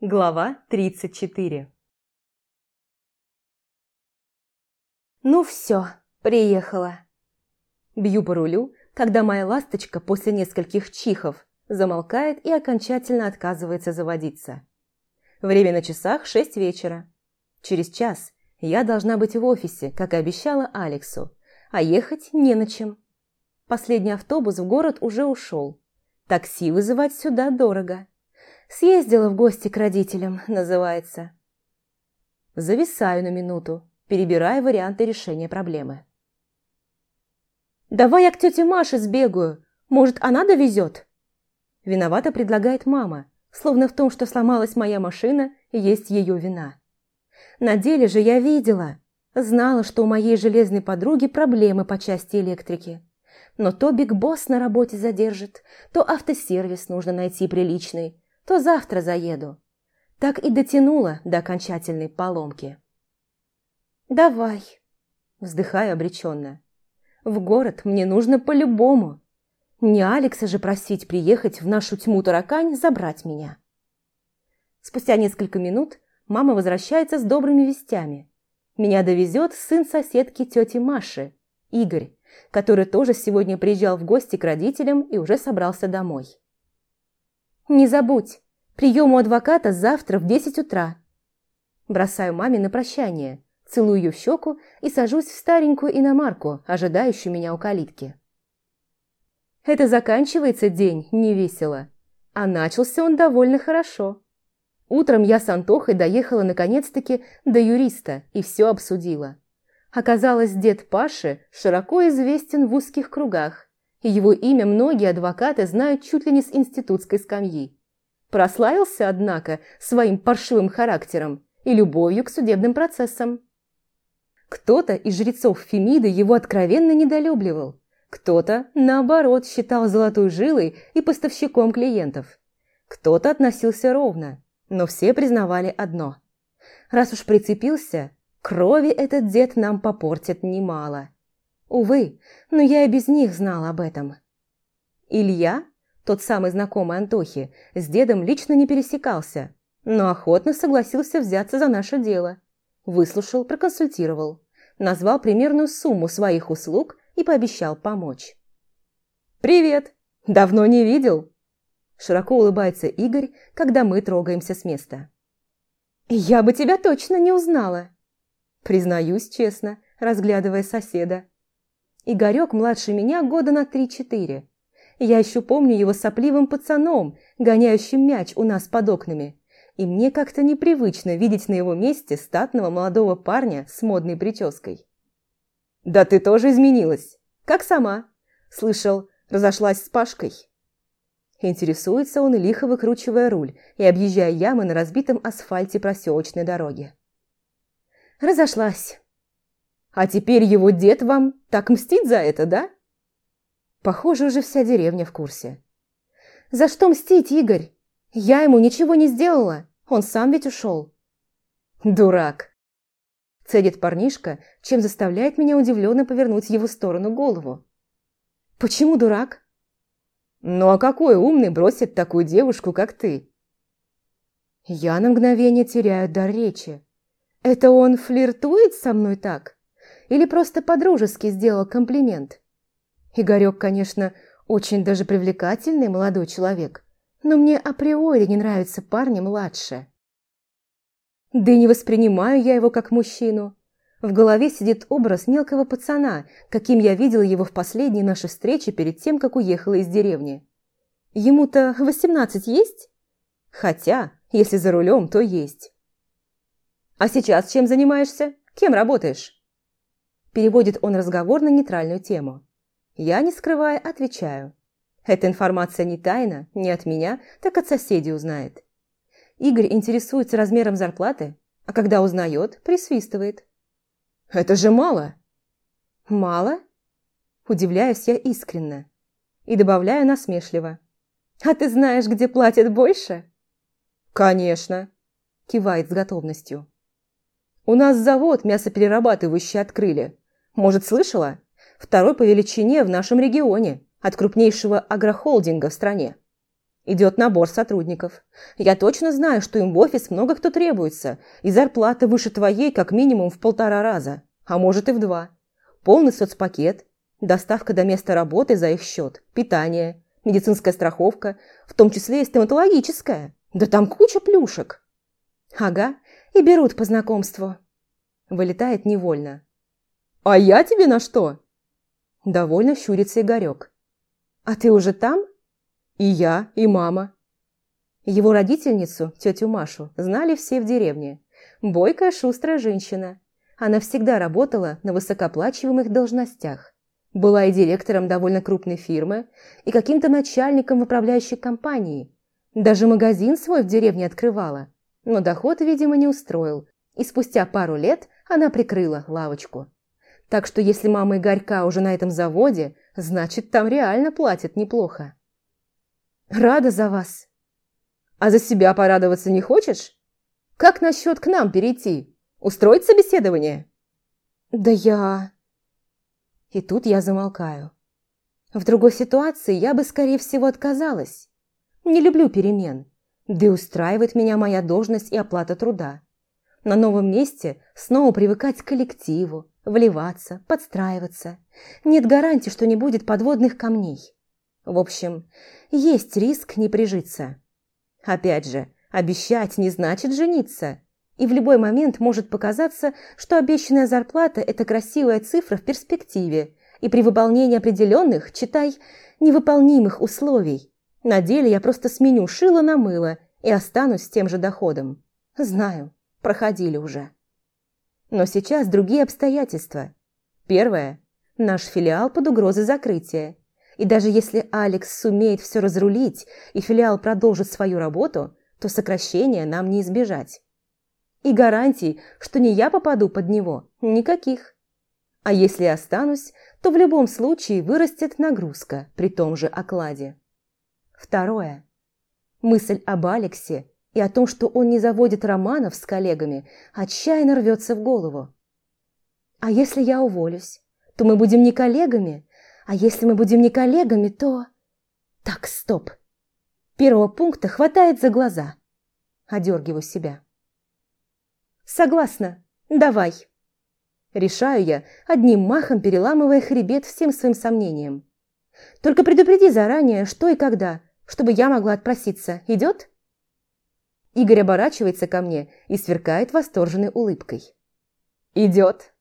Глава 34 Ну все, приехала. Бью по рулю, когда моя ласточка после нескольких чихов замолкает и окончательно отказывается заводиться. Время на часах шесть вечера. Через час я должна быть в офисе, как и обещала Алексу, а ехать не на чем. Последний автобус в город уже ушел. Такси вызывать сюда дорого. Съездила в гости к родителям, называется. Зависаю на минуту, перебирая варианты решения проблемы. «Давай я к тете Маше сбегаю. Может, она довезет?» Виновата предлагает мама, словно в том, что сломалась моя машина, есть ее вина. На деле же я видела, знала, что у моей железной подруги проблемы по части электрики. Но то Биг Босс на работе задержит, то автосервис нужно найти приличный, то завтра заеду. Так и дотянула до окончательной поломки. «Давай», – вздыхаю обреченно. «В город мне нужно по-любому. Не Алекса же просить приехать в нашу тьму таракань забрать меня». Спустя несколько минут мама возвращается с добрыми вестями. Меня довезет сын соседки тети Маши, Игорь, который тоже сегодня приезжал в гости к родителям и уже собрался домой. «Не забудь, прием у адвоката завтра в десять утра». Бросаю маме на прощание, целую ее в щеку и сажусь в старенькую иномарку, ожидающую меня у калитки. Это заканчивается день невесело, а начался он довольно хорошо. Утром я с Антохой доехала наконец-таки до юриста и все обсудила. Оказалось, дед Паши широко известен в узких кругах, и его имя многие адвокаты знают чуть ли не с институтской скамьи. Прославился, однако, своим паршивым характером и любовью к судебным процессам. Кто-то из жрецов Фемиды его откровенно недолюбливал, кто-то, наоборот, считал золотой жилой и поставщиком клиентов. Кто-то относился ровно, но все признавали одно. Раз уж прицепился, крови этот дед нам попортит немало. Увы, но я и без них знал об этом. Илья, тот самый знакомый Антохи, с дедом лично не пересекался, но охотно согласился взяться за наше дело. Выслушал, проконсультировал, назвал примерную сумму своих услуг и пообещал помочь. «Привет! Давно не видел!» Широко улыбается Игорь, когда мы трогаемся с места. «Я бы тебя точно не узнала!» Признаюсь честно, разглядывая соседа. Игорек младше меня года на три-четыре. Я еще помню его сопливым пацаном, гоняющим мяч у нас под окнами. И мне как-то непривычно видеть на его месте статного молодого парня с модной прической. «Да ты тоже изменилась. Как сама?» Слышал, разошлась с Пашкой. Интересуется он, лихо выкручивая руль и объезжая ямы на разбитом асфальте проселочной дороги. Разошлась. А теперь его дед вам так мстит за это, да? Похоже, уже вся деревня в курсе. За что мстить, Игорь? Я ему ничего не сделала. Он сам ведь ушел. Дурак. Цедит парнишка, чем заставляет меня удивленно повернуть в его сторону голову. Почему дурак? Ну а какой умный бросит такую девушку, как ты? Я на мгновение теряю дар речи. Это он флиртует со мной так? Или просто подружески сделал комплимент. Игорек, конечно, очень даже привлекательный молодой человек, но мне априори не нравятся парни младше. Да и не воспринимаю я его как мужчину. В голове сидит образ мелкого пацана, каким я видела его в последней нашей встрече перед тем, как уехала из деревни. Ему-то восемнадцать есть? Хотя, если за рулем, то есть. «А сейчас чем занимаешься? Кем работаешь?» Переводит он разговор на нейтральную тему. Я, не скрывая, отвечаю. Эта информация не тайна, не от меня, так от соседей узнает. Игорь интересуется размером зарплаты, а когда узнает, присвистывает. «Это же мало!» «Мало?» Удивляюсь я искренне и добавляю насмешливо. «А ты знаешь, где платят больше?» «Конечно!» кивает с готовностью. «У нас завод мясоперерабатывающий открыли. Может, слышала? Второй по величине в нашем регионе, от крупнейшего агрохолдинга в стране. Идет набор сотрудников. Я точно знаю, что им в офис много кто требуется, и зарплата выше твоей как минимум в полтора раза, а может и в два. Полный соцпакет, доставка до места работы за их счет, питание, медицинская страховка, в том числе и стоматологическая. Да там куча плюшек. Ага, и берут по знакомству. Вылетает невольно. А я тебе на что? Довольно щурится Игорек. А ты уже там? И я, и мама. Его родительницу, тетю Машу, знали все в деревне. Бойкая, шустрая женщина. Она всегда работала на высокоплачиваемых должностях. Была и директором довольно крупной фирмы, и каким-то начальником управляющей компании. Даже магазин свой в деревне открывала. Но доход, видимо, не устроил, и спустя пару лет она прикрыла лавочку. Так что если мама Игорька уже на этом заводе, значит, там реально платят неплохо. Рада за вас. А за себя порадоваться не хочешь? Как насчет к нам перейти? Устроить собеседование? Да я... И тут я замолкаю. В другой ситуации я бы, скорее всего, отказалась. Не люблю перемен. Да и устраивает меня моя должность и оплата труда. На новом месте снова привыкать к коллективу, вливаться, подстраиваться. Нет гарантии, что не будет подводных камней. В общем, есть риск не прижиться. Опять же, обещать не значит жениться. И в любой момент может показаться, что обещанная зарплата – это красивая цифра в перспективе, и при выполнении определенных, читай, невыполнимых условий. На деле я просто сменю шило на мыло и останусь с тем же доходом. Знаю, проходили уже. Но сейчас другие обстоятельства. Первое – наш филиал под угрозой закрытия. И даже если Алекс сумеет все разрулить и филиал продолжит свою работу, то сокращения нам не избежать. И гарантий, что не я попаду под него, никаких. А если останусь, то в любом случае вырастет нагрузка при том же окладе. Второе. Мысль об Алексе и о том, что он не заводит романов с коллегами, отчаянно рвется в голову. А если я уволюсь, то мы будем не коллегами, а если мы будем не коллегами, то... Так, стоп. Первого пункта хватает за глаза. Одергиваю себя. Согласна. Давай. Решаю я, одним махом переламывая хребет всем своим сомнениям. Только предупреди заранее, что и когда, чтобы я могла отпроситься. Идет? Игорь оборачивается ко мне и сверкает восторженной улыбкой. «Идет!»